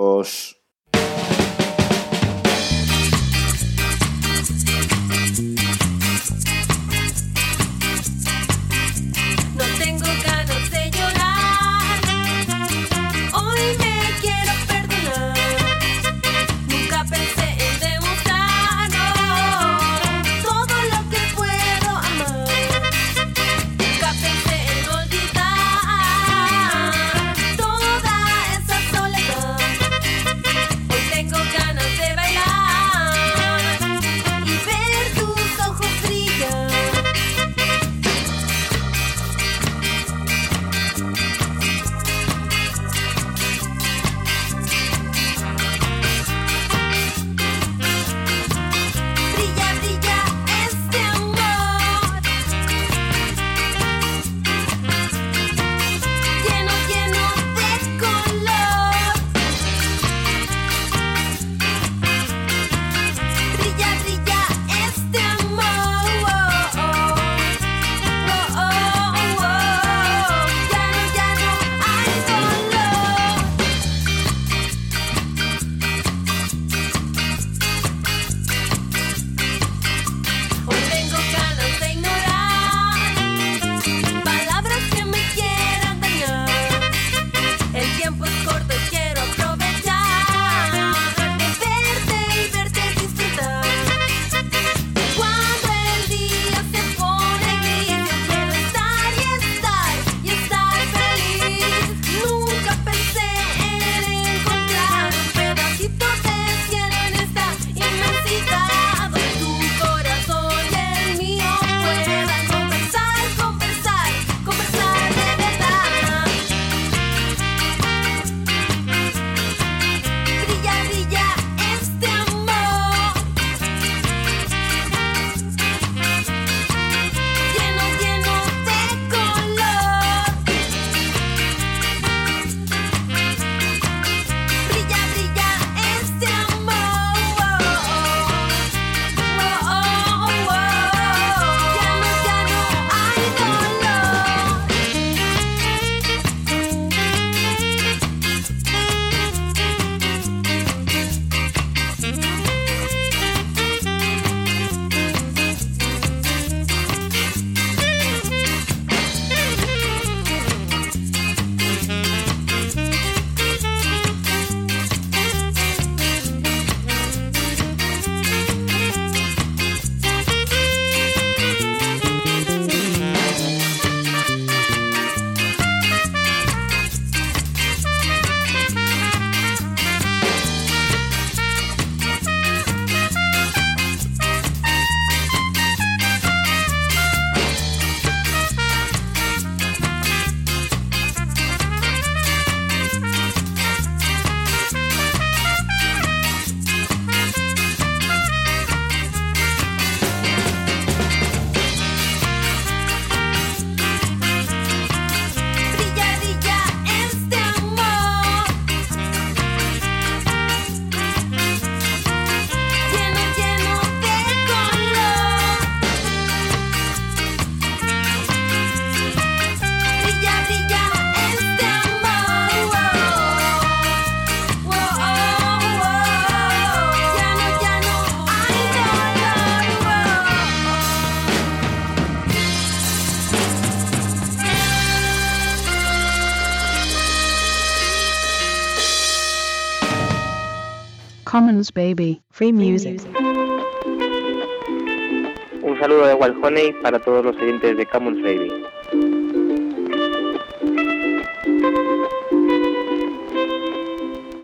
Os... Commons Baby, Free Music. Un saludo de Wild Honey para todos los oyentes de Commons Baby.